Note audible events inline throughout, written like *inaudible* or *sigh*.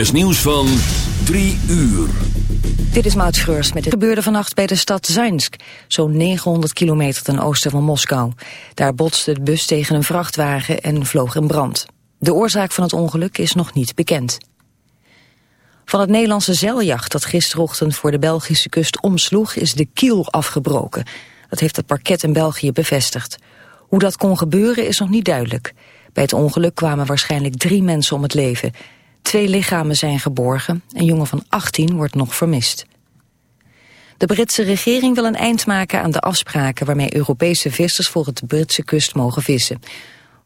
NOS nieuws van 3 uur. Dit is Maud Schreurs met het gebeurde vannacht bij de stad Zainsk, zo'n 900 kilometer ten oosten van Moskou. Daar botste de bus tegen een vrachtwagen en vloog in brand. De oorzaak van het ongeluk is nog niet bekend. Van het Nederlandse zeiljacht dat gisterochtend voor de Belgische kust omsloeg is de kiel afgebroken. Dat heeft het parket in België bevestigd. Hoe dat kon gebeuren is nog niet duidelijk. Bij het ongeluk kwamen waarschijnlijk drie mensen om het leven. Twee lichamen zijn geborgen. Een jongen van 18 wordt nog vermist. De Britse regering wil een eind maken aan de afspraken... waarmee Europese vissers voor het Britse kust mogen vissen.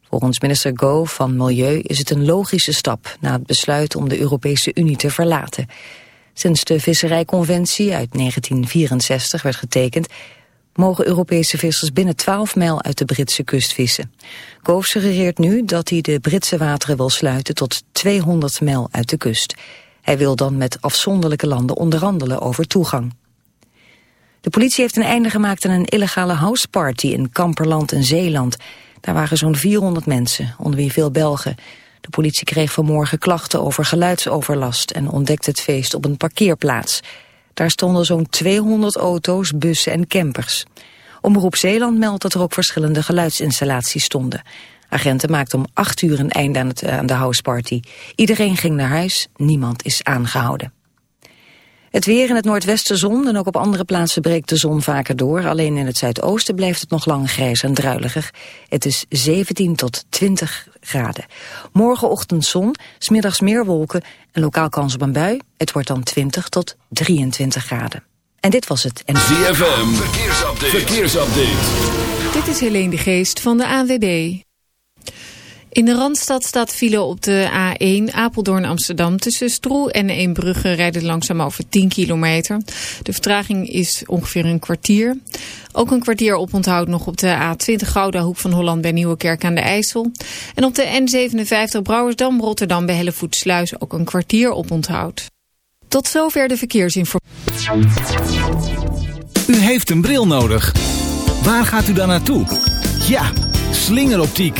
Volgens minister Go van Milieu is het een logische stap... na het besluit om de Europese Unie te verlaten. Sinds de visserijconventie uit 1964 werd getekend mogen Europese vissers binnen 12 mijl uit de Britse kust vissen. Gove suggereert nu dat hij de Britse wateren wil sluiten tot 200 mijl uit de kust. Hij wil dan met afzonderlijke landen onderhandelen over toegang. De politie heeft een einde gemaakt aan een illegale houseparty in Kamperland en Zeeland. Daar waren zo'n 400 mensen, onder wie veel Belgen. De politie kreeg vanmorgen klachten over geluidsoverlast en ontdekte het feest op een parkeerplaats. Daar stonden zo'n 200 auto's, bussen en campers. Omroep Zeeland meldt dat er ook verschillende geluidsinstallaties stonden. Agenten maakten om 8 uur een einde aan, het, eh, aan de houseparty. Iedereen ging naar huis, niemand is aangehouden. Het weer in het noordwesten zon en ook op andere plaatsen breekt de zon vaker door. Alleen in het zuidoosten blijft het nog lang grijs en druiliger. Het is 17 tot 20 graden. Morgenochtend zon, smiddags meer wolken en lokaal kans op een bui. Het wordt dan 20 tot 23 graden. En dit was het. En... ZFM, verkeersupdate. verkeersupdate. Dit is Helene de Geest van de ANWB. In de Randstad staat file op de A1 Apeldoorn-Amsterdam. Tussen Stroe en Eembrugge rijden langzaam over 10 kilometer. De vertraging is ongeveer een kwartier. Ook een kwartier oponthoud nog op de A20 Gouda Hoek van Holland bij Nieuwekerk aan de IJssel. En op de N57 Brouwersdam-Rotterdam bij Hellevoetsluis ook een kwartier oponthoud. Tot zover de verkeersinformatie. U heeft een bril nodig. Waar gaat u dan naartoe? Ja, slingeroptiek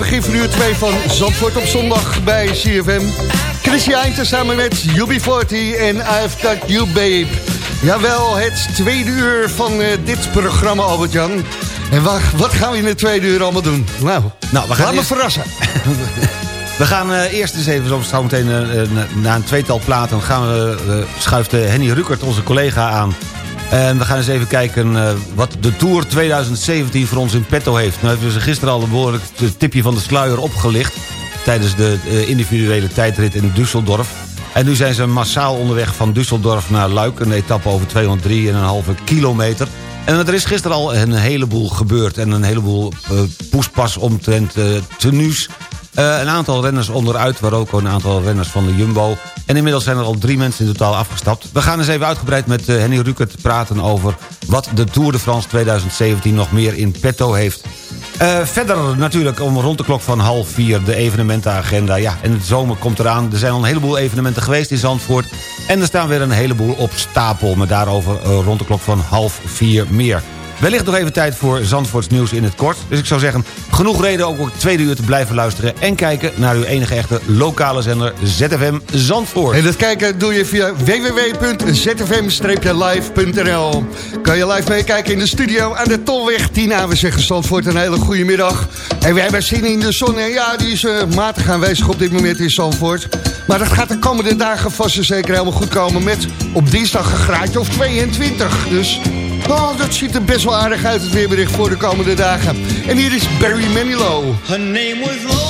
Begin van uur 2 van Zandvoort op zondag bij CFM. Chrissy Eindten samen met UB40 en I've Got You Babe. Jawel, het tweede uur van eh, dit programma, Albert-Jan. En wa- wat gaan we in het tweede uur allemaal doen? Nou, Nou, we gaan laat me verrassen. *laughs* We gaan eh, eerst eens even, zo meteen eh, na- een tweetal platen... gaan we, schuift Henny Rukert, onze collega, aan. En we gaan eens even kijken eh, wat de Tour 2017 voor ons in petto heeft. Nou hebben ze gisteren al een behoorlijk tipje van de sluier opgelicht... tijdens de eh, individuele tijdrit in Düsseldorf. En nu zijn ze massaal onderweg van Düsseldorf naar Luik... een etappe over 203,5 kilometer... En er is gisteren al een heleboel gebeurd... en een heleboel eh, poespas omtrent tenues. Een aantal renners onderuit, waar ook een aantal renners van de Jumbo. En inmiddels zijn er al drie mensen in totaal afgestapt. We gaan eens even uitgebreid met eh, Henny Rukert praten over... wat de Tour de France 2017 nog meer in petto heeft. Eh, verder natuurlijk om rond de klok van half vier de evenementenagenda. Ja, en de zomer komt eraan. Er zijn al een heleboel evenementen geweest in Zandvoort. En er staan weer een heleboel op stapel. Maar daarover eh, rond de klok van half vier meer. Wellicht nog even tijd voor Zandvoorts nieuws in het kort. Dus ik zou zeggen, genoeg reden ook het tweede uur te blijven luisteren... en kijken naar uw enige echte lokale zender ZFM Zandvoort. En dat kijken doe je via www.zfm-live.nl. Kan je live meekijken in de studio aan de Tolweg 10A. We zeggen Zandvoort een hele goede middag. En we hebben zin in de zon. En ja, die is eh, matig aanwezig op dit moment in Zandvoort. Maar dat gaat de komende dagen vast en zeker helemaal goed komen... met op dinsdag een graadje of 22. Dus oh, dat ziet er best wel aardig uit, het weerbericht voor de komende dagen. En hier is Barry Manilow. Her name was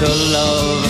to love.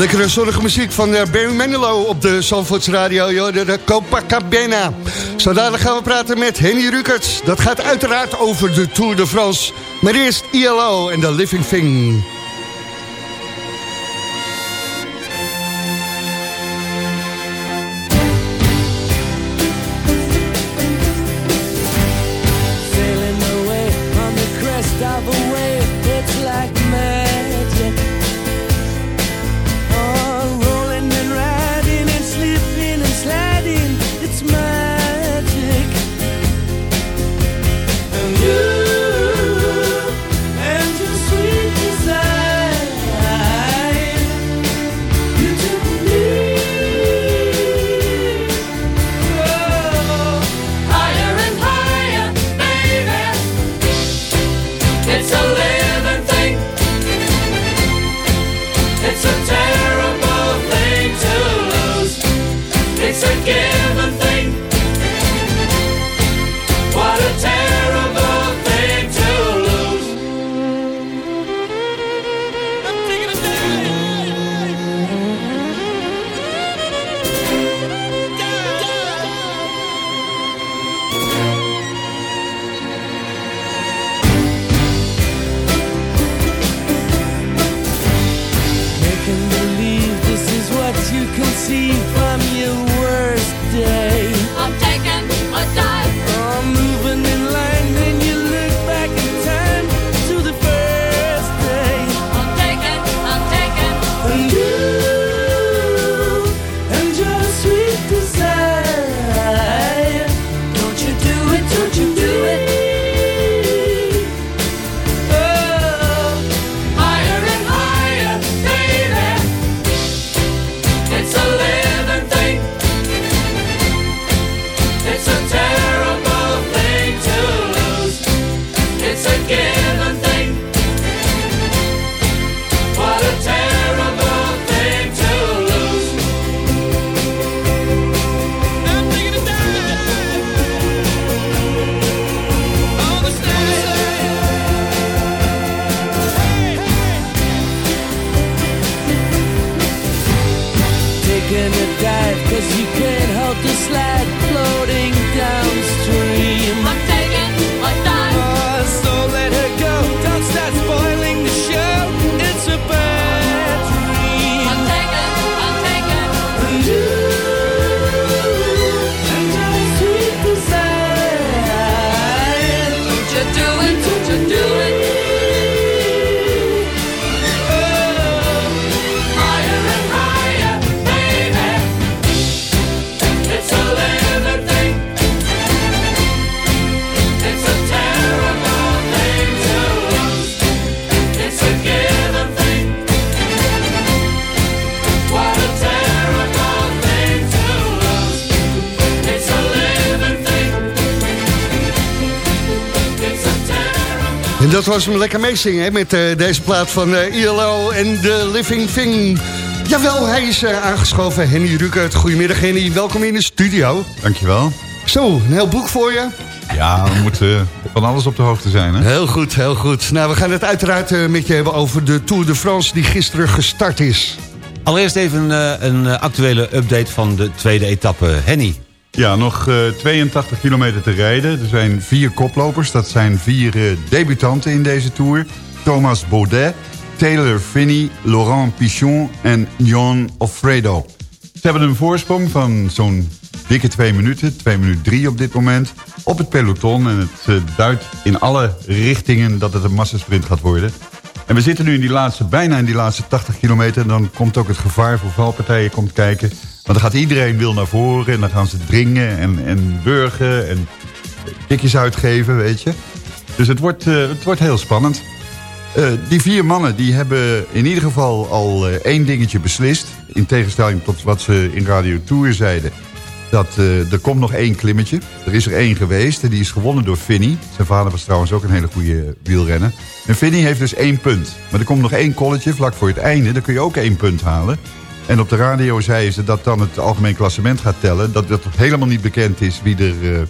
Lekkere zonnige muziek van eh, Barry Manilow op de Zandvoorts Radio, joh, de, Copacabana. Zo gaan we praten met Henny Rukerts. Dat gaat uiteraard over de Tour de France. Maar eerst ILO en The Living Thing. again. Dat was hem lekker meezingen hè, met eh, deze plaat van eh, ILO en The Living Thing. Jawel, hij is eh, aangeschoven, Henny Rukert. Goedemiddag Henny, welkom in de studio. Dankjewel. Zo, een heel boek voor je. Ja, we *laughs* moeten van alles op de hoogte zijn, hè? Heel goed, heel goed. Nou, we gaan het uiteraard met je hebben over de Tour de France die gisteren gestart is. Allereerst even een actuele update van de tweede etappe. Henny. Ja, nog eh, 82 kilometer te rijden. Er zijn vier koplopers. Dat zijn vier eh, debutanten in deze Tour. Thomas Baudet, Taylor Finney, Laurent Pichon en Jon Offredo. Ze hebben een voorsprong van zo'n dikke twee minuten. Twee minuten drie op dit moment. Op het peloton. En het eh, duidt in alle richtingen dat het een massasprint gaat worden. En we zitten nu in die laatste, bijna in die laatste 80 kilometer. En dan komt ook het gevaar voor valpartijen komt kijken. Dan gaat iedereen wil naar voren. En dan gaan ze dringen en, en burgen en tikjes uitgeven, weet je. Dus het wordt, eh, het wordt heel spannend. Eh, die vier mannen die hebben in ieder geval al eh, één dingetje beslist. In tegenstelling tot wat ze in Radio Tour zeiden. Dat er komt nog één klimmetje. Er is er één geweest en die is gewonnen door Vinny. Zijn vader was trouwens ook een hele goede wielrenner. En Vinny heeft dus één punt. Maar er komt nog één kolletje vlak voor het einde. Dan kun je ook één punt halen. En op de radio zeiden ze dat dan het algemeen klassement gaat tellen. Dat het helemaal niet bekend is wie er eh,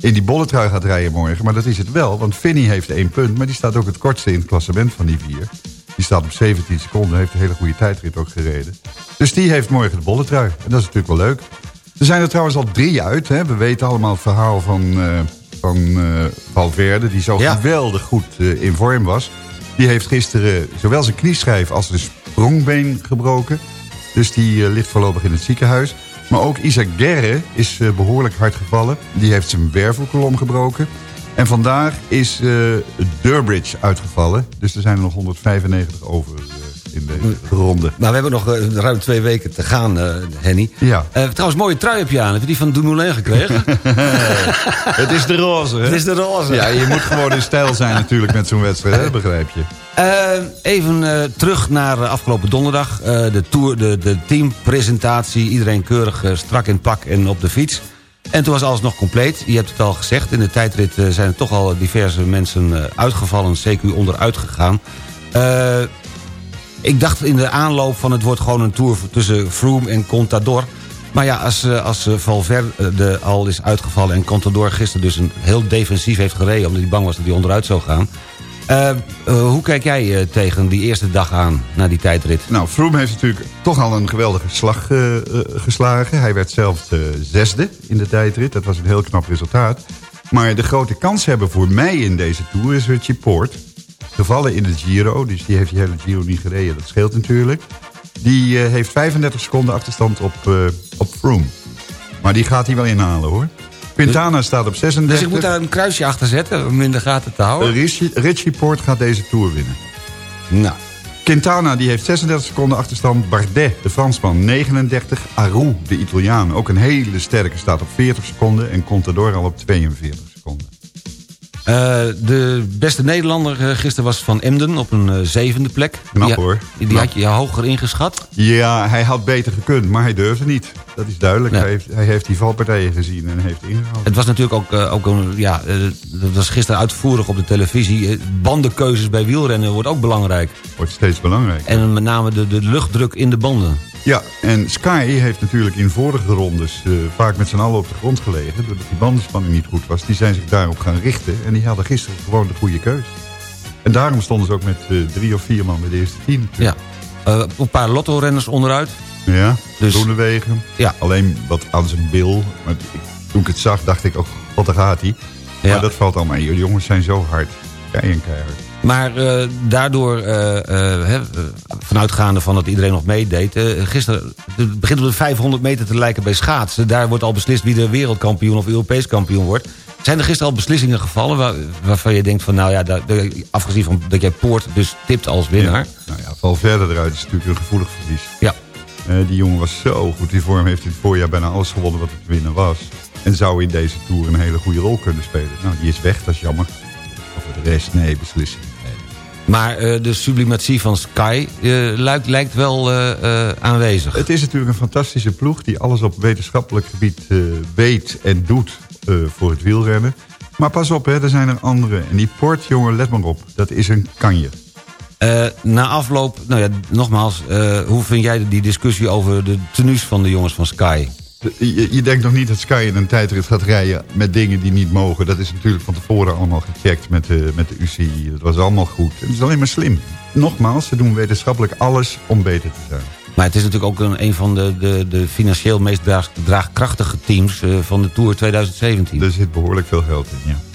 in die bolletrui gaat rijden morgen. Maar dat is het wel, want Vinny heeft één punt. Maar die staat ook het kortste in het klassement van die vier. Die staat op 17 seconden, heeft een hele goede tijdrit ook gereden. Dus die heeft morgen de bolletrui. En dat is natuurlijk wel leuk. Er zijn er trouwens al drie uit. Hè. We weten allemaal het verhaal van, eh, van eh, Valverde... die zo Ja. geweldig goed in vorm was. Die heeft gisteren zowel zijn knieschijf als zijn sprongbeen gebroken. Dus die eh, ligt voorlopig in het ziekenhuis. Maar ook Isaac Guerre is eh, behoorlijk hard gevallen. Die heeft zijn wervelkolom gebroken. En vandaag is eh Durbridge uitgevallen. Dus er zijn er nog 195 over in ronde. Maar we hebben nog eh, ruim twee weken te gaan, eh, Henny. Ja. Eh, trouwens, mooie trui heb je aan. Heb je die van Dumoulin gekregen? *laughs* *laughs* Het is de roze, hè? Het is de roze. Ja, je moet gewoon in stijl zijn natuurlijk met zo'n wedstrijd, hè? begrijp je. Even terug naar afgelopen donderdag. De, tour, de, de teampresentatie. Iedereen keurig strak in pak en op de fiets. En toen was alles nog compleet. Je hebt het al gezegd. In de tijdrit zijn er toch al diverse mensen uitgevallen. CQ onderuit gegaan. Eh, ik dacht in de aanloop van het wordt gewoon een tour tussen Froome en Contador. Maar ja, als, eh, als eh, Valverde al is uitgevallen en Contador gisteren dus een heel defensief heeft gereden... omdat hij bang was dat hij onderuit zou gaan. Eh, eh, hoe kijk jij eh, tegen die eerste dag aan, na die tijdrit? Nou, Froome heeft natuurlijk toch al een geweldige slag eh, eh, geslagen. Hij werd zelfs eh, zesde in de tijdrit. Dat was een heel knap resultaat. Maar de grote kans hebben voor mij in deze Tour is Richie Poort. Gevallen in de Giro, dus die heeft die hele Giro niet gereden. Dat scheelt natuurlijk. Die eh, heeft 35 seconden achterstand op, eh, op Froome. Maar die gaat hij wel inhalen hoor. Quintana staat op 36. Dus ik moet daar een kruisje achter zetten om in de gaten te houden? Richie, Richie Poort gaat deze Tour winnen. Nou, Quintana die heeft 36 seconden achterstand. Bardet, de Fransman, 39. Aru, de Italiaan, ook een hele sterke, staat op 40 seconden. En Contador al op 42 seconden. Eh, de beste Nederlander eh, gisteren was Van Emden op een eh, zevende plek. Knap, Die- hoor. Die Knap. had je hoger ingeschat. Ja, hij had beter gekund, maar hij durfde niet. Dat is duidelijk. Ja. Hij, heeft, hij heeft die valpartijen gezien en heeft ingehaald. Het was natuurlijk ook, eh, ook een, ja, eh, dat was gisteren uitvoerig op de televisie. Eh, bandenkeuzes bij wielrennen wordt ook belangrijk. Wordt steeds belangrijker. En met name de, de luchtdruk in de banden. Ja, en Sky heeft natuurlijk in vorige rondes vaak met z'n allen op de grond gelegen. Doordat die bandenspanning niet goed was. Die zijn zich daarop gaan richten. En die hadden gisteren gewoon de goede keus. En daarom stonden ze ook met drie of vier man bij de eerste tien. Ja. Een paar lotto-renners onderuit. Ja, Dus- Groenewegen. Ja. Alleen wat aan zijn bil. Maar toen ik het zag, dacht ik, oh god, daar gaat hij. Ja. Maar dat valt allemaal. Die jongens zijn zo hard. Kei en keihard. Maar eh, daardoor, eh, eh, vanuitgaande van dat iedereen nog meedeed... gisteren het begint op de 500 meter te lijken bij schaatsen. Daar wordt al beslist wie de wereldkampioen of Europees kampioen wordt. Zijn er gisteren al beslissingen gevallen waar- waarvan je denkt van... nou ja, daar, afgezien van dat jij Poort dus tipt als winnaar... Nou ja, val verder eruit is natuurlijk een gevoelig verlies. Ja. Eh, die jongen was zo goed in vorm. Heeft in het voorjaar bijna alles gewonnen wat er te winnen was. En zou in deze Tour een hele goede rol kunnen spelen. Nou, die is weg, dat is jammer. Of voor de rest, nee, beslissing. Nee. Maar eh, de sublimatie van Sky eh, lijkt, lijkt wel aanwezig. Het is natuurlijk een fantastische ploeg... die alles op wetenschappelijk gebied weet en doet voor het wielrennen. Maar pas op, hè, er zijn er anderen. En die Port, jongen, let maar op. Dat is een kanje. Eh, na afloop, nou ja, nogmaals, eh, hoe vind jij die discussie over de tenues van de jongens van Sky? Je, je denkt nog niet dat Sky in een tijdrit gaat rijden met dingen die niet mogen. Dat is natuurlijk van tevoren allemaal gecheckt met de, met de UCI. Dat was allemaal goed. Het is alleen maar slim. Nogmaals, ze doen wetenschappelijk alles om beter te zijn. Maar het is natuurlijk ook een, een van de, de, de financieel meest draag- draagkrachtige teams eh, van de Tour 2017. Er zit behoorlijk veel geld in, ja.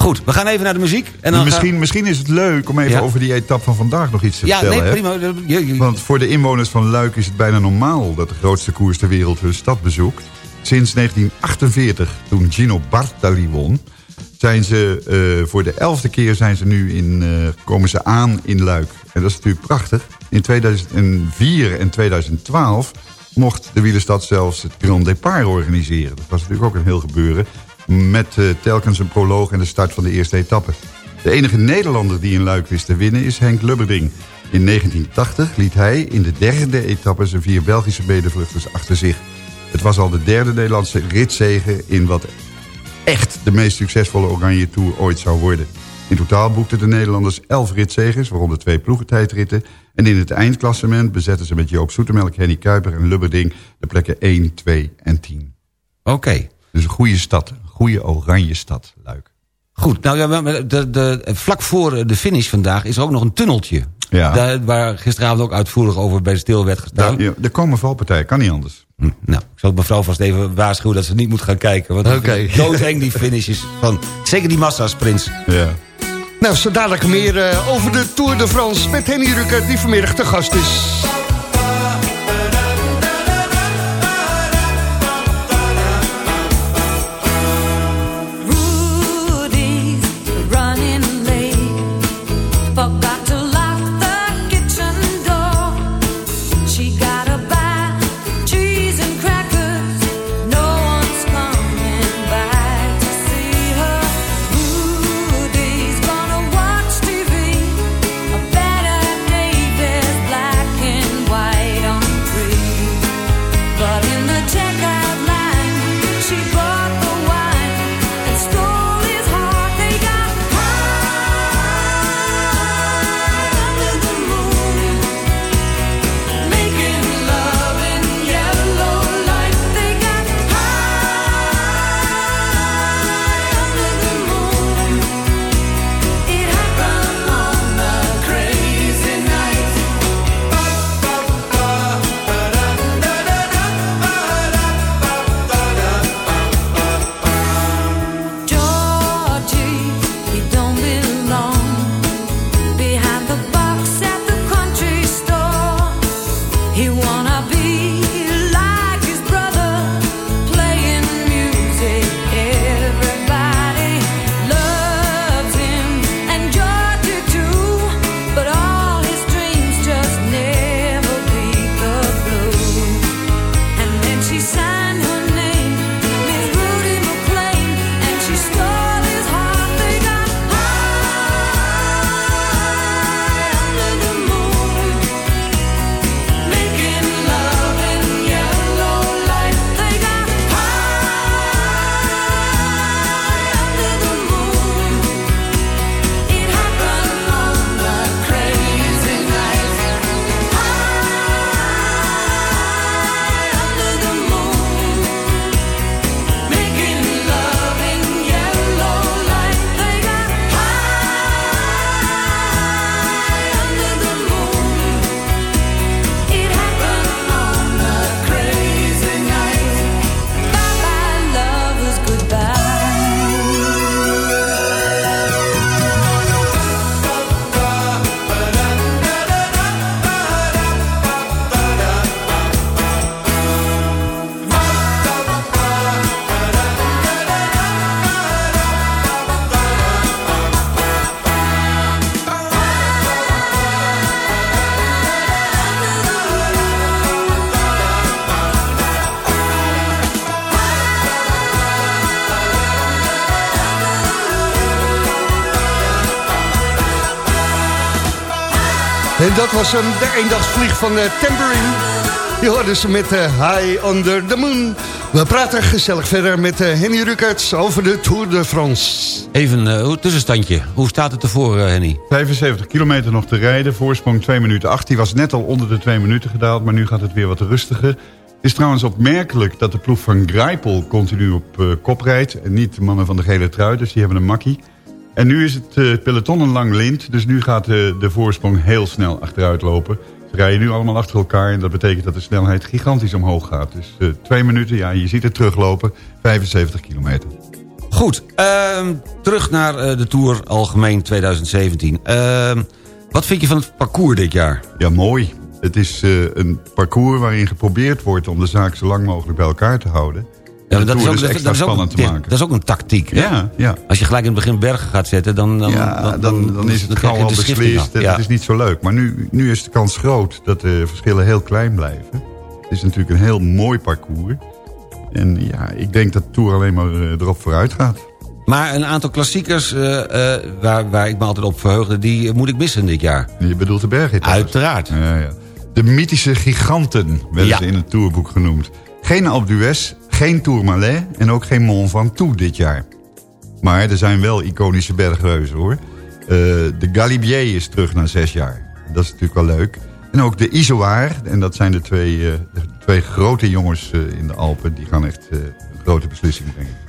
Goed, we gaan even naar de muziek. En dan misschien, gaan- misschien is het leuk om even Ja. over die etappe van vandaag nog iets te Ja, vertellen. nee, hè? prima. Want voor de inwoners van Luik is het bijna normaal... dat de grootste koers ter wereld hun stad bezoekt. Sinds 1948, toen Gino Bartali won... Zijn ze, eh, voor de elfde keer zijn ze nu in, eh, komen ze aan in Luik. En dat is natuurlijk prachtig. In 2004 en 2012 mocht de wielerstad zelfs het Grand Départ organiseren. Dat was natuurlijk ook een heel gebeuren. Met eh, telkens een proloog en de start van de eerste etappe. De enige Nederlander die in Luik wist te winnen is Henk Lubberding. In 1980 liet hij in de derde etappe zijn vier Belgische medevluchters achter zich. Het was al de derde Nederlandse ritzege in wat echt de meest succesvolle Oranje Tour ooit zou worden. In totaal boekten de Nederlanders 11 ritzegers, waaronder twee ploegentijdritten. En in het eindklassement bezetten ze met Joop Zoetemelk, Henny Kuiper en Lubberding de plekken 1, 2 en 10. Oké. Dus een goede stad, een goede oranje stad, Luik. Goed, nou de, de, vlak voor de finish vandaag is er ook nog een tunneltje. Ja. Daar, waar gisteravond ook uitvoerig over bij de stil werd gestaan. Ja, er komen valpartijen, kan niet anders. Hm, Nou, ik zal mevrouw vast even waarschuwen dat ze niet moet gaan kijken. Want Oké. okay. doodeng die finishes van... Zeker die massasprints. Ja. Nou, zo dadelijk meer eh, over de Tour de France met Henny Rucker, die vanmiddag te gast is. Dat was hem, de eendagsvlieg van uh, Tambourine. Je hoorde ze met eh, High Under the Moon. We praten gezellig verder met eh, Henny Rukkerts over de Tour de France. Even een uh, tussenstandje. Hoe staat het ervoor, uh, Henny? 75 kilometer nog te rijden. Voorsprong 2 minuten 8. Die was net al onder de 2 minuten gedaald. Maar nu gaat het weer wat rustiger. Het is trouwens opmerkelijk dat de ploeg van Grijpel continu op uh, kop rijdt. En niet de mannen van de gele trui. Dus die hebben een makkie. En nu is het uh, peloton een lang lint. Dus nu gaat uh, de voorsprong heel snel achteruit lopen. Ze rijden nu allemaal achter elkaar. En dat betekent dat de snelheid gigantisch omhoog gaat. Dus uh, twee minuten, ja, je ziet het teruglopen. 75 kilometer. Goed, uh, terug naar uh, de Tour Algemeen 2017. Uh, wat vind je van het parcours dit jaar? Ja, mooi. Het is een parcours waarin geprobeerd wordt om de zaak zo lang mogelijk bij elkaar te houden. Ja, dat is, ook, dus extra dat, is ook, spannend te maken. dat is ook een tactiek. Hè? Ja, ja. Als je gelijk in het begin bergen gaat zetten, dan, dan, ja, dan, dan, dan is het gauw al beslist. Het is niet zo leuk. Maar nu, nu is de kans groot dat de verschillen heel klein blijven. Het is natuurlijk een heel mooi parcours. En ja, ik denk dat de Tour alleen maar uh, erop vooruit gaat. Maar een aantal klassiekers uh, uh, waar, waar ik me altijd op verheugde... die moet ik missen dit jaar. Je bedoelt de bergrit? Uiteraard. Ja, ja. De mythische giganten werden ze in het Tourboek genoemd. Geen Alpe d'Huez, geen Tourmalet en ook geen Mont Ventoux dit jaar. Maar er zijn wel iconische bergreuzen hoor. Uh, de Galibier is terug na zes jaar. Dat is natuurlijk wel leuk. En ook de Izoar, en dat zijn de twee, uh, de twee grote jongens uh, in de Alpen... die gaan echt een grote beslissing brengen.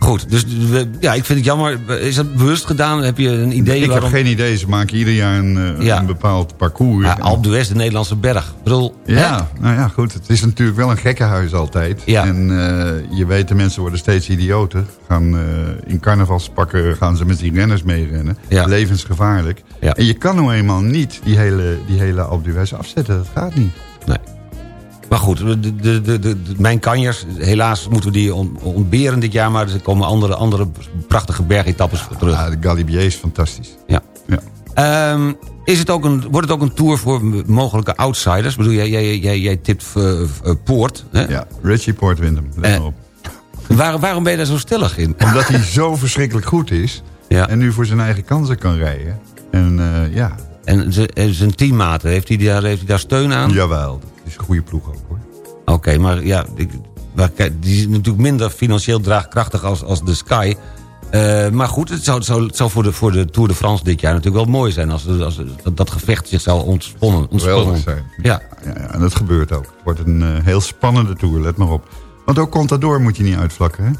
Goed. Dus we- ja, ik vind het jammer. Is dat bewust gedaan? Heb je een idee Ik waarom? heb geen idee. Ze maken ieder jaar een, eh, Ja. een bepaald parcours. Ja, Alpe d'Huez, de Nederlandse berg. Ik bedoel, hè? Ja, nou ja, goed. Het is natuurlijk wel een gekkenhuis altijd. Ja. En eh, je weet, de mensen worden steeds idioter. Gaan, eh, in carnavalspakken gaan ze met die renners meerennen. Ja. Levensgevaarlijk. Ja. En je kan nou eenmaal niet die hele, die hele Alpe d'Huez afzetten. Dat gaat niet. Nee. Maar goed, de, de, de, mijn kanjers, helaas moeten we die on- ontberen dit jaar... maar er komen andere, andere prachtige bergetappes terug. Ja, de Galibier is fantastisch. Ja. Ja. Ehm, is het ook een, wordt het ook een tour voor mogelijke outsiders? Ik bedoel, jij, jij, jij, jij tipt eh, eh, Poort. Hè? Ja, Richie Port wint hem. Let Eh. op. Waar, waarom ben je daar zo stellig in? *laughs* Omdat hij zo verschrikkelijk goed is. Ja. En nu voor zijn eigen kansen kan rijden. En ja, en zijn teammaten, heeft hij, daar, heeft hij daar steun aan? jawel. Dat is een goede ploeg ook hoor. Oké, maar ja, ik, maar kijk, die is natuurlijk minder financieel draagkrachtig als, als de Sky. Eh, maar goed, het zou, het zou, het zou voor, de, voor de Tour de France dit jaar natuurlijk wel mooi zijn... als, als dat, dat gevecht zich zou ontsponnen. Geweldig ontsponnen. zijn. Ja, Ja, ja, en dat gebeurt ook. Het wordt een eh, heel spannende tour, let maar op. Want ook Contador moet je niet uitvlakken, hè?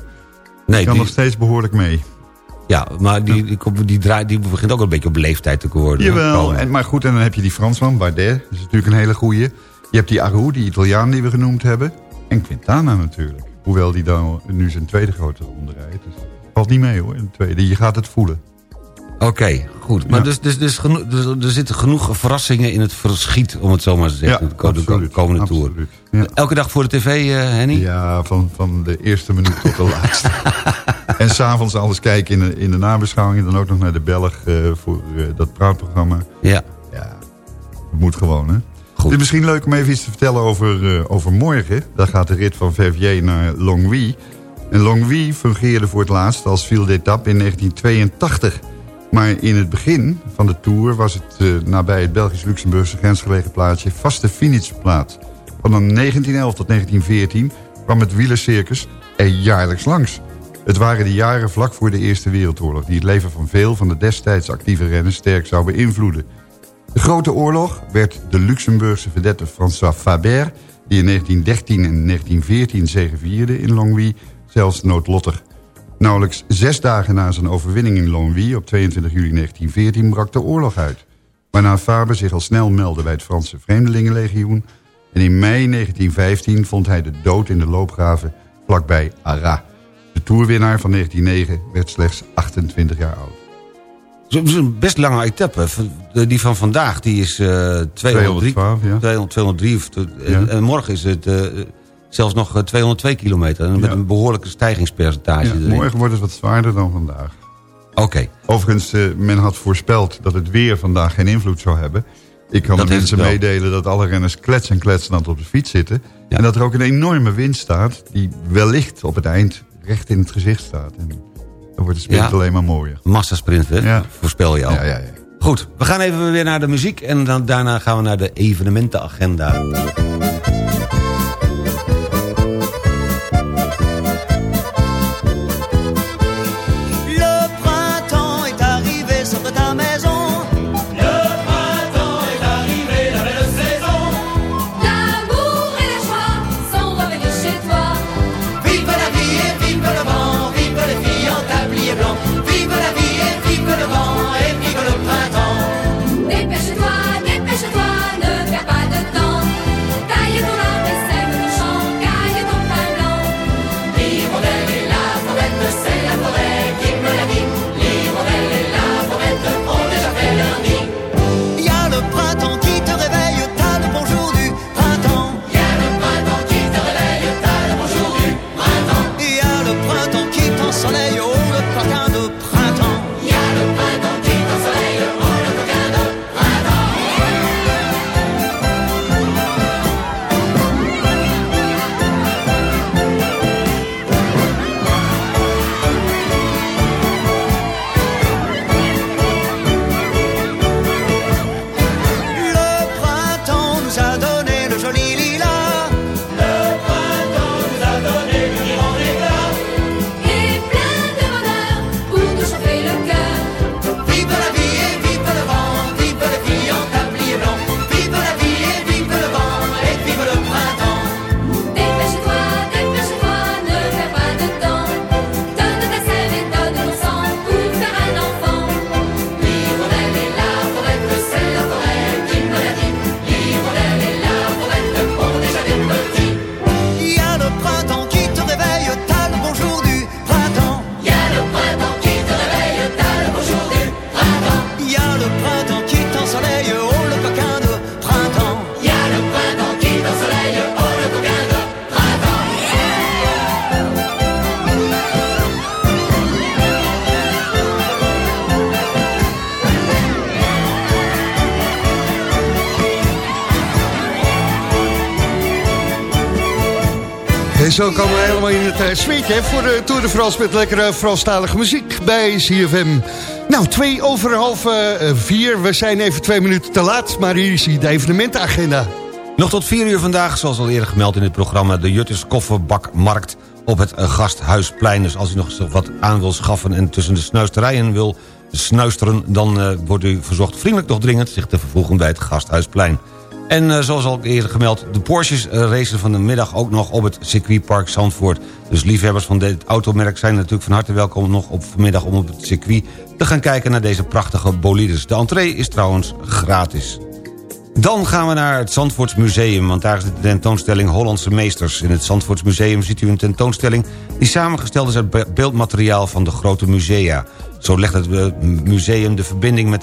nee, kan die, nog steeds behoorlijk mee. ja maar die, die, die, die, draait- die begint ook een beetje op leeftijd te worden. Jawel, en, maar goed, en dan heb je die Fransman, Bardet. Dat is natuurlijk een hele goeie. Je hebt die Aru, die Italiaan die we genoemd hebben. En Quintana natuurlijk. Hoewel die dan nu zijn tweede grote ronde rijdt. Dus valt niet mee hoor, tweede. Je gaat het voelen. Oké, goed. Maar Ja. dus, dus, dus, dus er zitten genoeg verrassingen in het verschiet... om het zo maar te zeggen, de, ko- de ko- absoluut, komende Tour. absoluut. Ja. Elke dag voor de tv, eh, Henny? Ja, van, van de eerste minuut tot de laatste. *laughs* en s'avonds alles kijken in de, in de nabeschouwing. En dan ook nog naar de Belg eh, voor eh, dat praatprogramma. Ja. Ja, het moet gewoon, hè? Het is misschien leuk om even iets te vertellen over, eh, over morgen. Daar gaat de rit van Verviers naar Longwy. En Longwy fungeerde voor het laatst als field d'étape in 1982. Maar in het begin van de Tour was het eh, nabij het Belgisch-Luxemburgse grensgelegen plaatsje vaste finishplaats. Van dan 1911 tot 1914 kwam het wielercircus er jaarlijks langs. Het waren de jaren vlak voor de Eerste Wereldoorlog... die het leven van veel van de destijds actieve renners sterk zou beïnvloeden. De Grote Oorlog werd de Luxemburgse vedette François Faber... die in 1913 en 1914 zegevierde in Longwy, zelfs noodlottig. Nauwelijks zes dagen na zijn overwinning in Longwy op 22 juli 1914 brak de oorlog uit. Waarna Faber zich al snel meldde bij het Franse Vreemdelingenlegioen... en in mei 1915 vond hij de dood in de loopgraven vlakbij Arras. De toerwinnaar van 1909 werd slechts 28 jaar oud. Het is een best lange etappe. Die van vandaag die is eh 203, 212, ja. 200, 203 of te- Ja. en, en morgen is het eh, zelfs nog eh, 202 kilometer. En met Ja. een behoorlijke stijgingspercentage morgen wordt het wat zwaarder dan vandaag. Oké, Overigens, eh, men had voorspeld dat het weer vandaag geen invloed zou hebben. Ik kan Dat de mensen meedelen dat alle renners klets en kletsnand op de fiets zitten. En dat er ook een enorme wind staat die wellicht op het eind recht in het gezicht staat. En dan wordt de sprint Ja. alleen maar mooier. massasprint, hè? Ja. voorspel je al. Ja, ja, ja. Goed, we gaan even weer naar de muziek en dan, daarna gaan we naar de evenementenagenda. Zo komen we helemaal in het uh, sfeertje voor de Tour de France met lekkere Franstalige muziek bij CFM. Nou, twee over half uh, vier. We zijn even twee minuten te laat, maar hier is de evenementenagenda. Nog tot 4 uur vandaag, zoals al eerder gemeld in het programma... de Jutters Kofferbakmarkt op het eh, Gasthuisplein. Dus als u nog wat aan wil schaffen en tussen de snuisterijen wil snuisteren... dan wordt u verzocht vriendelijk nog dringend zich te vervoegen bij het Gasthuisplein. En uh, zoals al eerder gemeld, de Porsches racen van de middag ook nog op het circuitpark Zandvoort. Dus liefhebbers van dit automerk zijn natuurlijk van harte welkom nog op vanmiddag om op het circuit te gaan kijken naar deze prachtige bolides. De entree is trouwens gratis. Dan gaan we naar het Zandvoortsmuseum, want daar is de tentoonstelling Hollandse Meesters. In het Zandvoortsmuseum ziet u een tentoonstelling die samengesteld is uit beeldmateriaal van de grote musea. Zo legt het eh, museum de verbinding met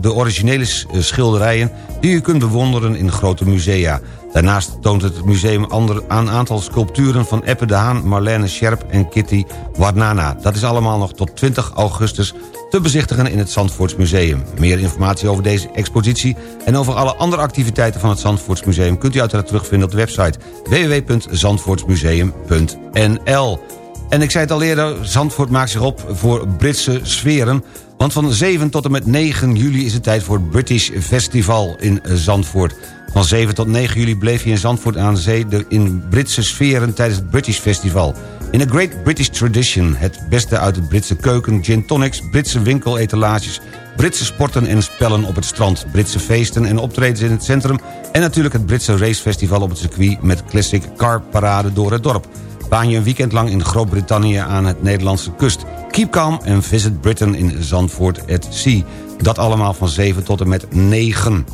de originele eh, schilderijen... die u kunt bewonderen in grote musea. Daarnaast toont het museum een aantal sculpturen van Eppe de Haan... Marlene Scherp en Kitty Warnana. Dat is allemaal nog tot 20 augustus te bezichtigen in het Zandvoortsmuseum. Meer informatie over deze expositie en over alle andere activiteiten van het Zandvoortsmuseum... kunt u uiteraard terugvinden op de website www.zandvoortsmuseum.nl. En ik zei het al eerder, Zandvoort maakt zich op voor Britse sferen... want van 7 tot en met 9 juli is het tijd voor het British Festival in Zandvoort. Van 7 tot 9 juli bleef hij in Zandvoort aan zee in Britse sferen tijdens het British Festival... In a Great British Tradition, het beste uit de Britse keuken, gin tonics, Britse winkeletalages, Britse sporten en spellen op het strand, Britse feesten en optredens in het centrum en natuurlijk het Britse racefestival op het circuit met Classic Car Parade door het dorp. Baan je een weekend lang in Groot-Brittannië aan het Nederlandse kust. Keep calm and visit Britain in Zandvoort at Sea. Dat allemaal van 7 tot en met 9.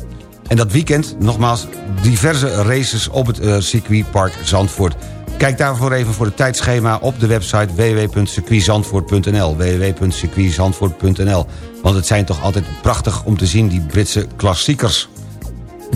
En dat weekend, nogmaals, diverse races op het uh, circuitpark Zandvoort. Kijk daarvoor even voor het tijdschema op de website www.circuitzandvoort.nl www.circuitzandvoort.nl Want het zijn toch altijd prachtig om te zien, die Britse klassiekers.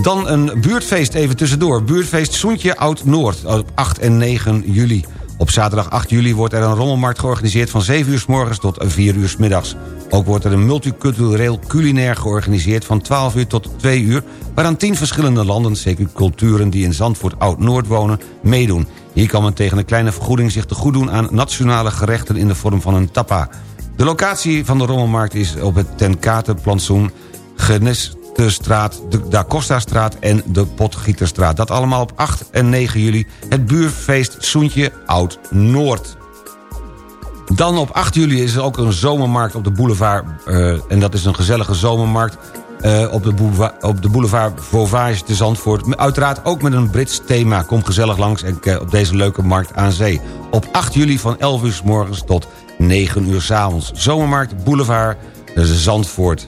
Dan een buurtfeest even tussendoor. Buurtfeest Soentje Oud-Noord op 8 en 9 juli. Op zaterdag 8 juli wordt er een rommelmarkt georganiseerd... van 7 uur s morgens tot 4 uur s middags. Ook wordt er een multicultureel culinair georganiseerd... van 12 uur tot 2 uur... waaraan 10 verschillende landen, zeker culturen... die in Zandvoort Oud-Noord wonen, meedoen. Hier kan men tegen een kleine vergoeding zich te goed doen... aan nationale gerechten in de vorm van een tapa. De locatie van de rommelmarkt is op het Ten Katenplantsoen... Genes de straat, de Da Costa-straat en de Potgieterstraat. Dat allemaal op 8 en 9 juli. Het buurfeest Soentje Oud-Noord. Dan op 8 juli is er ook een zomermarkt op de boulevard. Uh, en dat is een gezellige zomermarkt uh, op, de op de boulevard Vauvage te Zandvoort. Uiteraard ook met een Brits thema. Kom gezellig langs en uh, op deze leuke markt aan zee. Op 8 juli van 11 uur s morgens tot 9 uur s avonds. Zomermarkt Boulevard Zandvoort.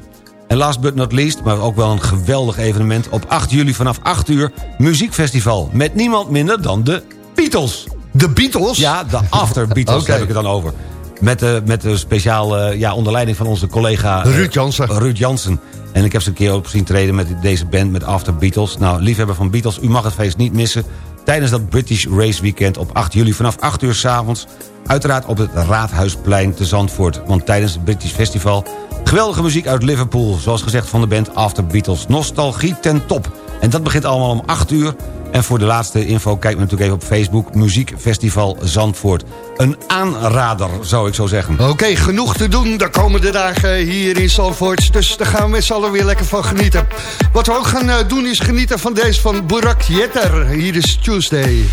En last but not least, maar ook wel een geweldig evenement... op 8 juli vanaf 8 uur muziekfestival. Met niemand minder dan de Beatles. De Beatles? Ja, de After *laughs* Beatles Oké. heb ik het dan over. Met de, met de speciale ja, onderleiding van onze collega... eh, Ruud Jansen. Ruud Jansen. En ik heb ze een keer op zien treden met deze band met After Beatles. Nou, liefhebber van Beatles, u mag het feest niet missen... tijdens dat British Race Weekend op 8 juli vanaf 8 uur s'avonds... uiteraard op het Raadhuisplein te Zandvoort. Want tijdens het British Festival... geweldige muziek uit Liverpool, zoals gezegd van de band After Beatles. Nostalgie ten top. En dat begint allemaal om 8 uur... En voor de laatste info kijk me natuurlijk even op Facebook... Muziekfestival Zandvoort. Een aanrader, zou ik zo zeggen. Oké, genoeg te doen de komende dagen hier in Zandvoort. Dus daar gaan we met z'n allen weer lekker van genieten. Wat we ook gaan eh, doen is genieten van deze van Burak Jetter. Hier is Tuesday.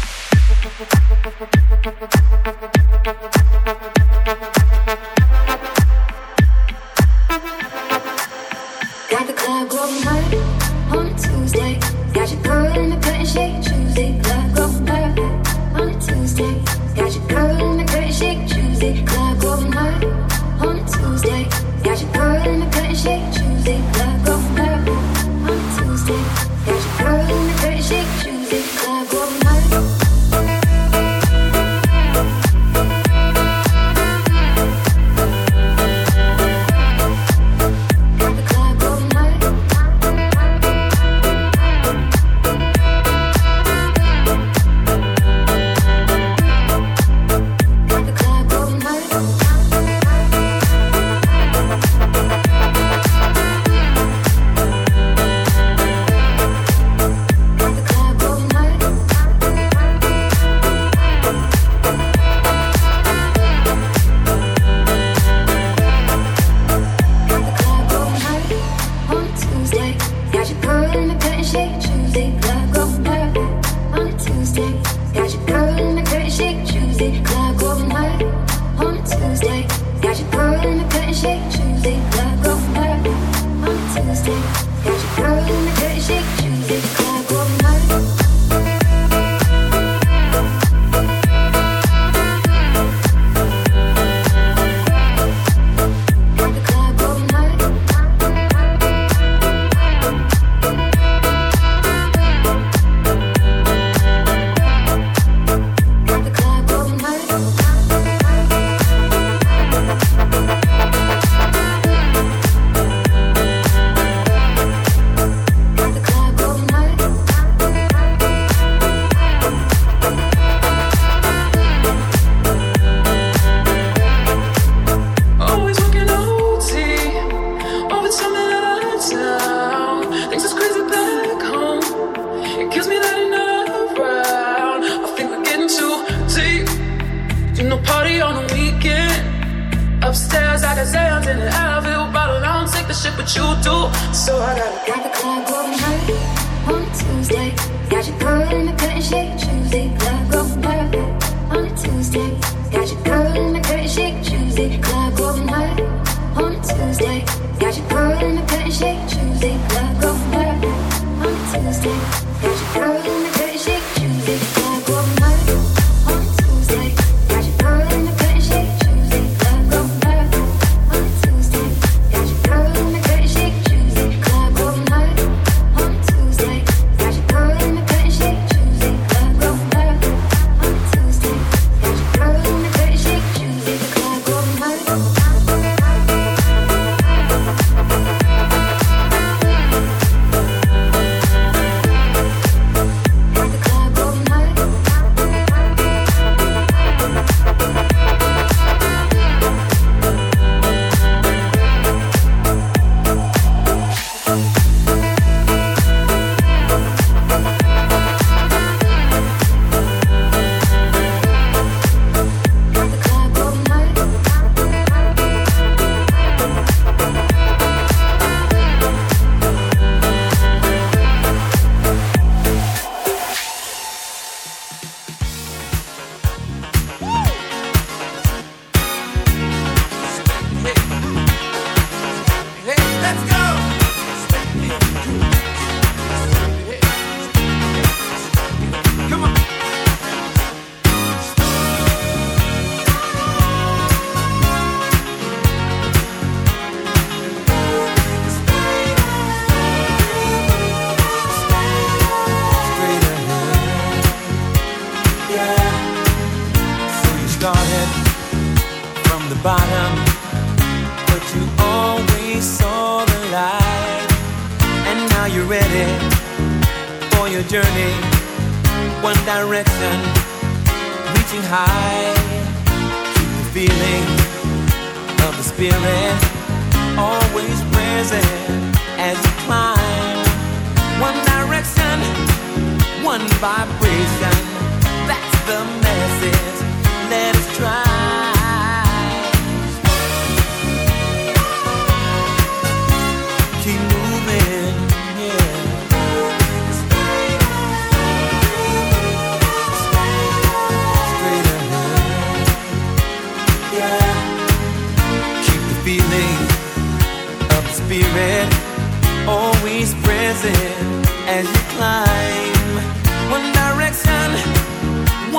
feeling always present as you climb. One direction, one vibration. That's the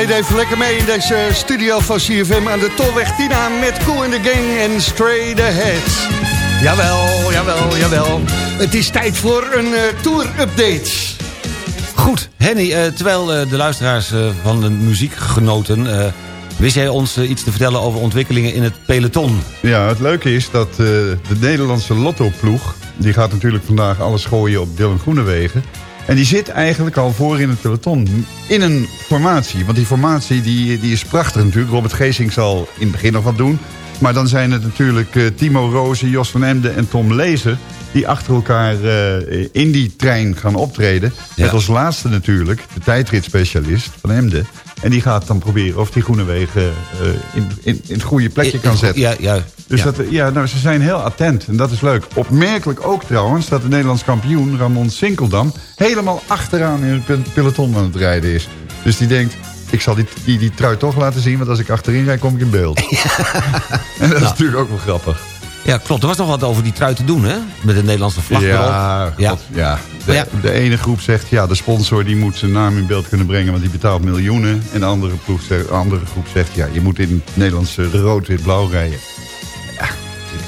Deden even lekker mee in deze studio van CFM aan de Tolweg Tina met Cool in the Gang en Straight Ahead. Jawel, jawel, jawel. Het is tijd voor een uh, tour-update. Goed, Henny, eh, terwijl eh, de luisteraars eh, van de muziek genoten... eh, wist jij ons eh, iets te vertellen over ontwikkelingen in het peloton? Ja, het leuke is dat eh, de Nederlandse Lotto-ploeg... die gaat natuurlijk vandaag alles gooien op Dylan Groenewegen. En die zit eigenlijk al voor in het peloton in een formatie. Want die formatie die, die is prachtig natuurlijk. Robert Geesing zal in het begin nog wat doen. Maar dan zijn het natuurlijk eh, Timo Rozen, Jos van Emden en Tom Lezen... die achter elkaar eh, in die trein gaan optreden. Met als laatste natuurlijk de tijdritspecialist van Emden. En die gaat dan proberen of die Groenewegen eh, in, in, in het goede plekje kan zetten. Ja, ja. Dus ja. Dat, ja, nou, ze zijn heel attent en dat is leuk. Opmerkelijk ook trouwens dat de Nederlands kampioen Ramon Sinkeldam... helemaal achteraan in het peloton aan het rijden is. Dus die denkt, ik zal die, die, die trui toch laten zien... want als ik achterin rijd, kom ik in beeld. *laughs* en dat is natuurlijk ook wel grappig. Ja, klopt. Er was nog wat over die trui te doen, hè? Met de Nederlandse vlag erop. Ja, Ja. God, ja. Ja. de ene groep zegt, ja, de sponsor die moet zijn naam in beeld kunnen brengen... want die betaalt miljoenen. En de andere, ploeg zegt, de andere groep zegt, ja, je moet in het Nederlandse rood-wit-blauw rijden. Ja,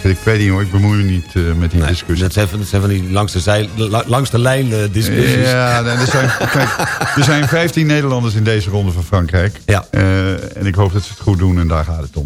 ik, ik weet niet hoor, ik bemoei me niet eh, met die Nee, discussie. dat zijn, van- dat zijn van die langs de, zeil, la- langs de lijn eh, discussies. Ja, er, zijn, kijk, er zijn 15 Nederlanders in deze ronde van Frankrijk. Ja. Eh, en ik hoop dat ze het goed doen en daar gaat het om.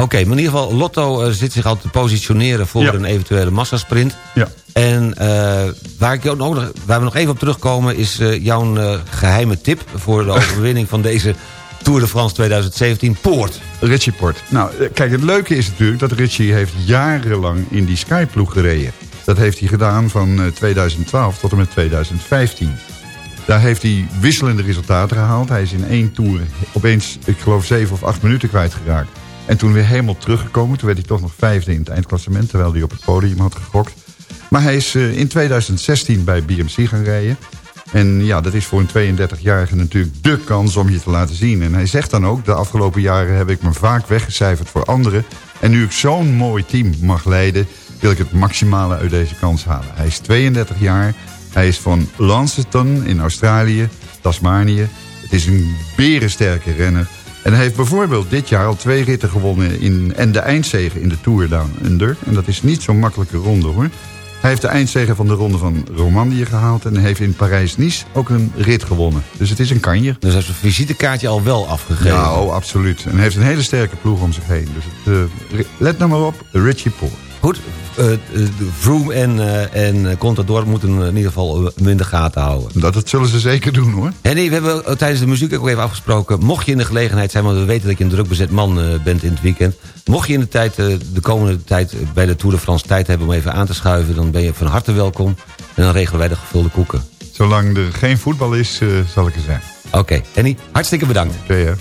Oké, maar in ieder geval, Lotto eh, zit zich al te positioneren voor Ja. een eventuele massasprint. Ja. En eh, waar, ik ook nog, waar we nog even op terugkomen... is eh, jouw eh, geheime tip voor de *laughs* overwinning van deze Tour de France 2017, Poort. Richie Port. Nou, kijk, het leuke is natuurlijk dat Richie heeft jarenlang in die Skyploeg gereden. Dat heeft hij gedaan van eh, 2012 tot en met 2015. Daar heeft hij wisselende resultaten gehaald. Hij is in één Tour opeens, ik geloof, zeven of acht minuten kwijtgeraakt. En toen weer helemaal teruggekomen. Toen werd hij toch nog vijfde in het eindklassement... terwijl hij op het podium had gegokt. Maar hij is eh, in 2016 bij BMC gaan rijden. En ja, dat is voor een 32-jarige natuurlijk dé kans om je te laten zien. En hij zegt dan ook, de afgelopen jaren heb ik me vaak weggecijferd voor anderen. En nu ik zo'n mooi team mag leiden, wil ik het maximale uit deze kans halen. Hij is 32 jaar, hij is van Launceston in Australië, Tasmanië. Het is een berensterke renner. En hij heeft bijvoorbeeld dit jaar al twee ritten gewonnen in, en de eindzege in de Tour Down Under. En dat is niet zo'n makkelijke ronde hoor. Hij heeft de eindzege van de ronde van Romandie gehaald... en hij heeft in Parijs-Nice ook een rit gewonnen. Dus het is een kanjer. Dus hij heeft zijn visitekaartje al wel afgegeven. Ja, oh, absoluut. En hij heeft een hele sterke ploeg om zich heen. Dus het, eh, let nou maar op, Richie Poor. Goed, eh, eh, Vroom en, eh en Contador moeten in ieder geval in de gaten houden. Dat, dat zullen ze zeker doen hoor. Henny, we hebben tijdens de muziek ook even afgesproken... mocht je in de gelegenheid zijn, want we weten dat je een druk bezet man bent in het weekend... mocht je in de, tijd, de komende tijd bij de Tour de France tijd hebben om even aan te schuiven... dan ben je van harte welkom en dan regelen wij de gevulde koeken. Zolang er geen voetbal is, zal ik er zijn. Oké, Henny, hartstikke bedankt. Oké.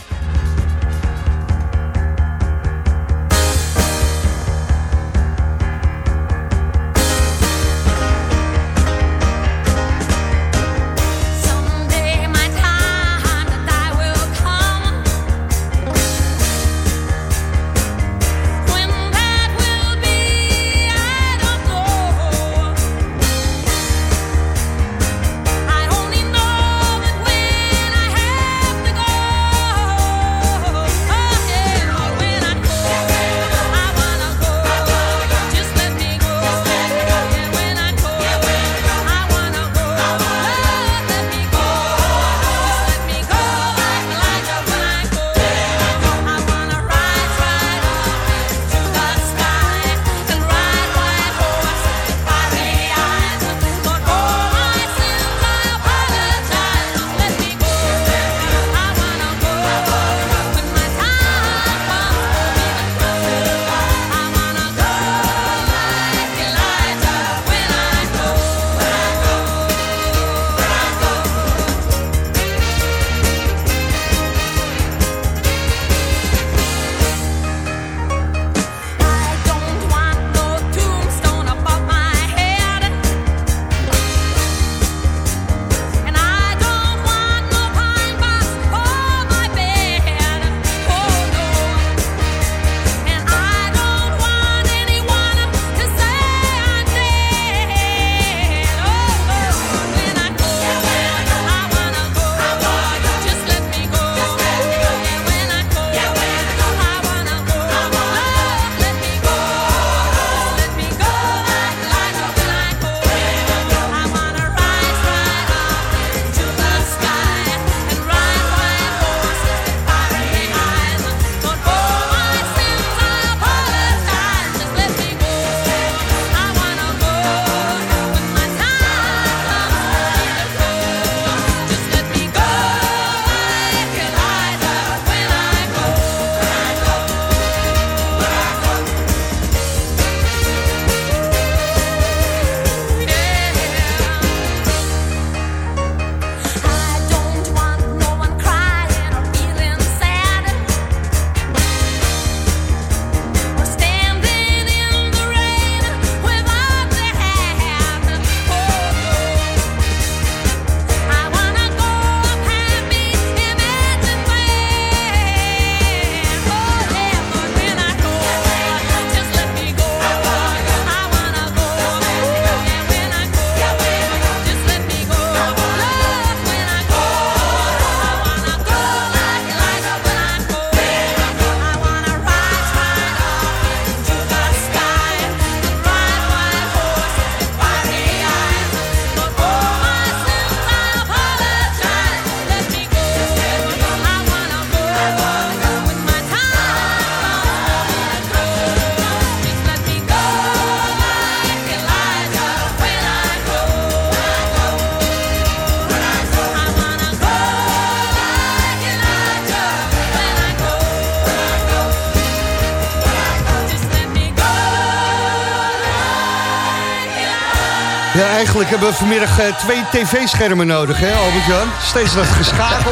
Eigenlijk hebben we vanmiddag eh, twee tv-schermen nodig, hè, Albert-Jan? Steeds dat geschakel.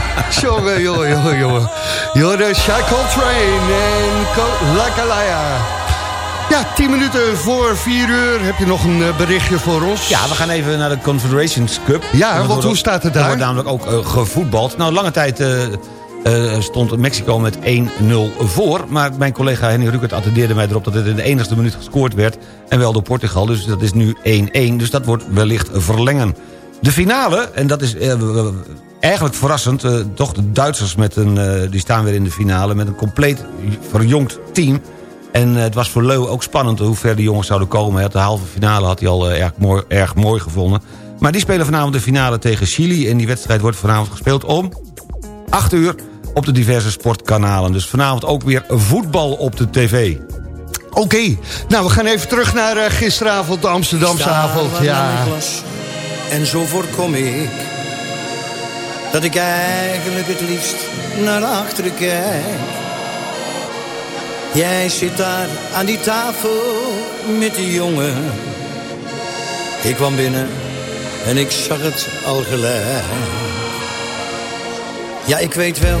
*laughs* jongen, jongen, jongen, jongen. Jorden, Shy Coltrane en Lakalaya. Ja, 10 minuten voor 4 uur heb je nog een eh, berichtje voor ons. Ja, we gaan even naar de Confederations Cup. Ja, Er want hoe staat het Er daar? wordt namelijk ook eh, gevoetbald. Nou, lange tijd eh, stond Mexico met 1-0 voor. Maar mijn collega Henny Rukert attendeerde mij erop... dat het in de enigste minuut gescoord werd. En wel door Portugal, dus dat is nu 1-1. Dus dat wordt wellicht verlengen. De finale, en dat is eh, eigenlijk verrassend... eh, toch de Duitsers met een, die staan weer in de finale... met een compleet verjongd team... En het was voor Leu ook spannend hoe ver de jongens zouden komen. De halve finale had hij al erg, mooi, erg mooi gevonden. Maar die spelen vanavond de finale tegen Chili. En die wedstrijd wordt vanavond gespeeld om 8 uur op de diverse sportkanalen. Dus vanavond ook weer voetbal op de tv. Oké, nou we gaan even terug naar eh, gisteravond, de Amsterdamse avond. Ja. En zo voorkom ik dat ik eigenlijk het liefst naar achteren kijk. Jij zit daar aan die tafel met die jongen. Ik kwam binnen en ik zag het al gelijk. Ja, ik weet wel,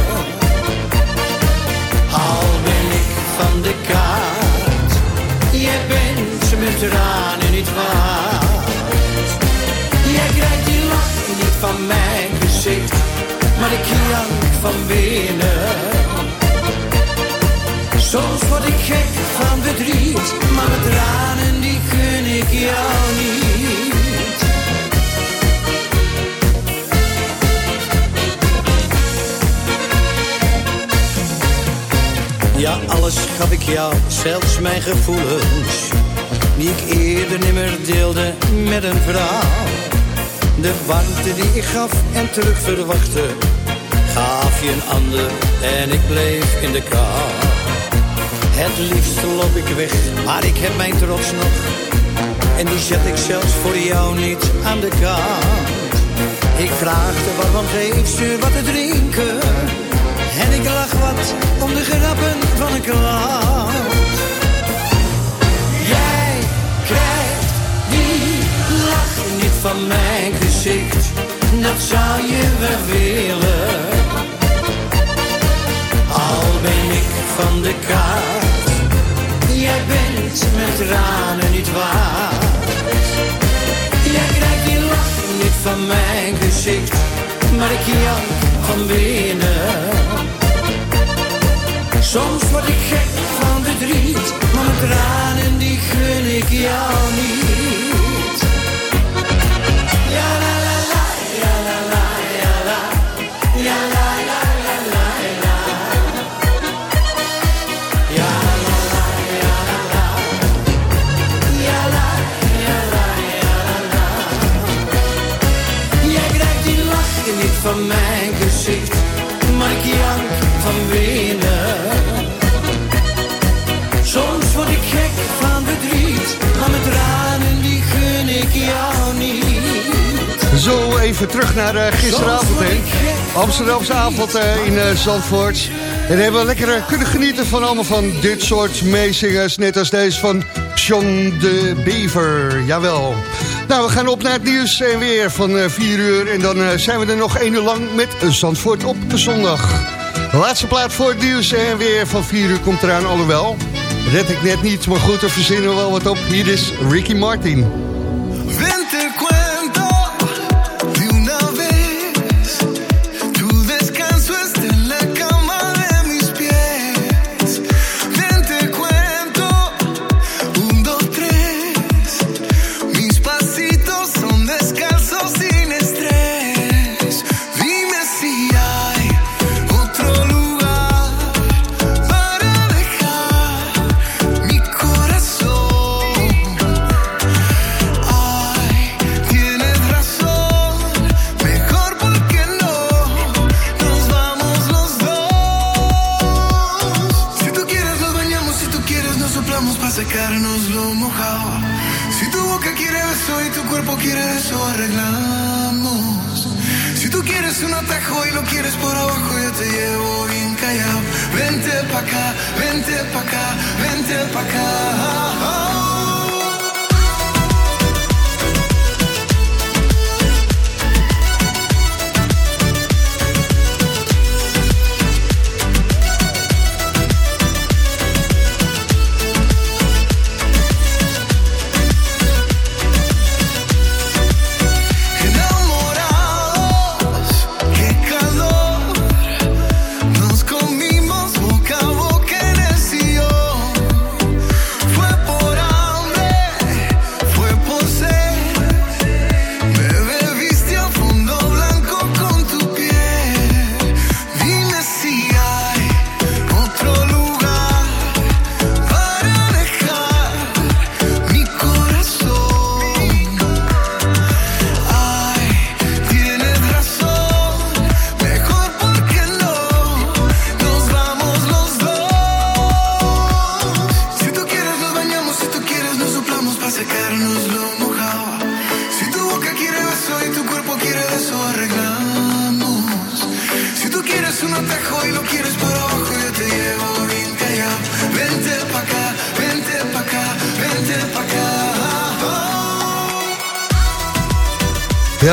Alles gaf ik jou, zelfs mijn gevoelens, die ik eerder nimmer deelde met een vrouw. De warmte die ik gaf en terug verwachtte, gaf je een ander en ik bleef in de kou. Het liefst loop ik weg, maar ik heb mijn trots nog. En die zet ik zelfs voor jou niet aan de kant. Ik vraagde waarom geef ze wat te drinken. En ik lach wat om de grappen van een klant. Jij krijgt die lach niet van mijn gezicht. Dat zou je wel willen. Al ben ik van de kaart. Jij bent mijn tranen niet waard. Jij krijgt die lach niet van mijn gezicht. Maar ik jank van binnen. Soms word ik gek van verdriet, maar mijn tranen die gun ik jou niet. Ja la la la, ja la la, ja la, ja la la la la. Ja la la, ja la ja la, la, la la. Jij krijgt die lach niet van mijn gezicht, even terug naar eh, gisteravond. Amsterdamse avond eh, in eh, Zandvoort. En hebben we lekker kunnen genieten van allemaal van dit soort meezingers. Net als deze van John de Beaver. Jawel. Nou, we gaan op naar het nieuws en weer van eh 4 uur. En dan zijn we er nog 1 uur lang met Zandvoort op zondag. De laatste plaat voor het nieuws en weer van 4 uur komt eraan. Alhoewel, red ik net niet, maar goed, er verzinnen we wel wat op. Hier is Ricky Martin.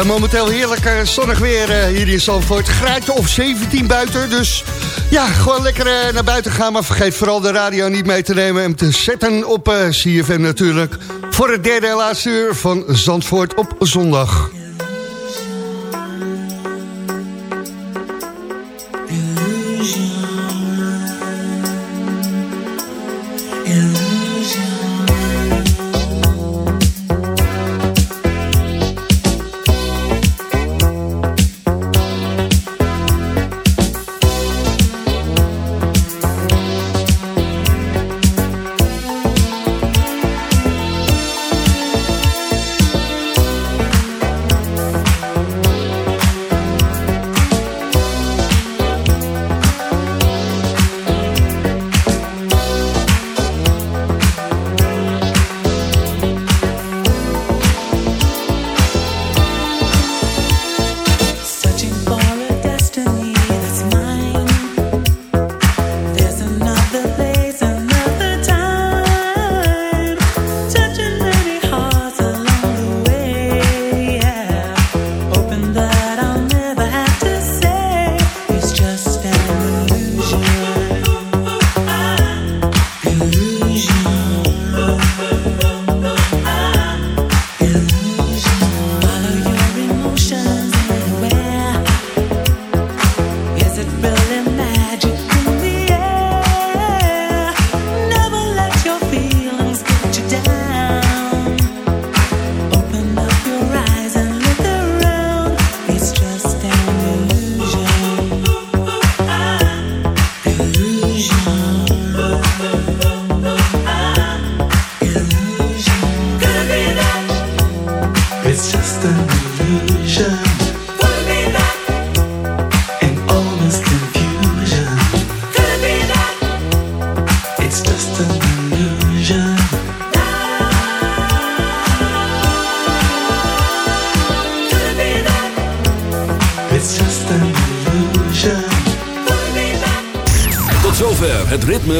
momenteel heerlijk zonnig weer eh, hier in Zandvoort. Graadje of 17 buiten, dus ja, gewoon lekker eh, naar buiten gaan. Maar vergeet vooral de radio niet mee te nemen en te zetten op eh, CFM natuurlijk. Voor het derde en laatste uur van Zandvoort op zondag.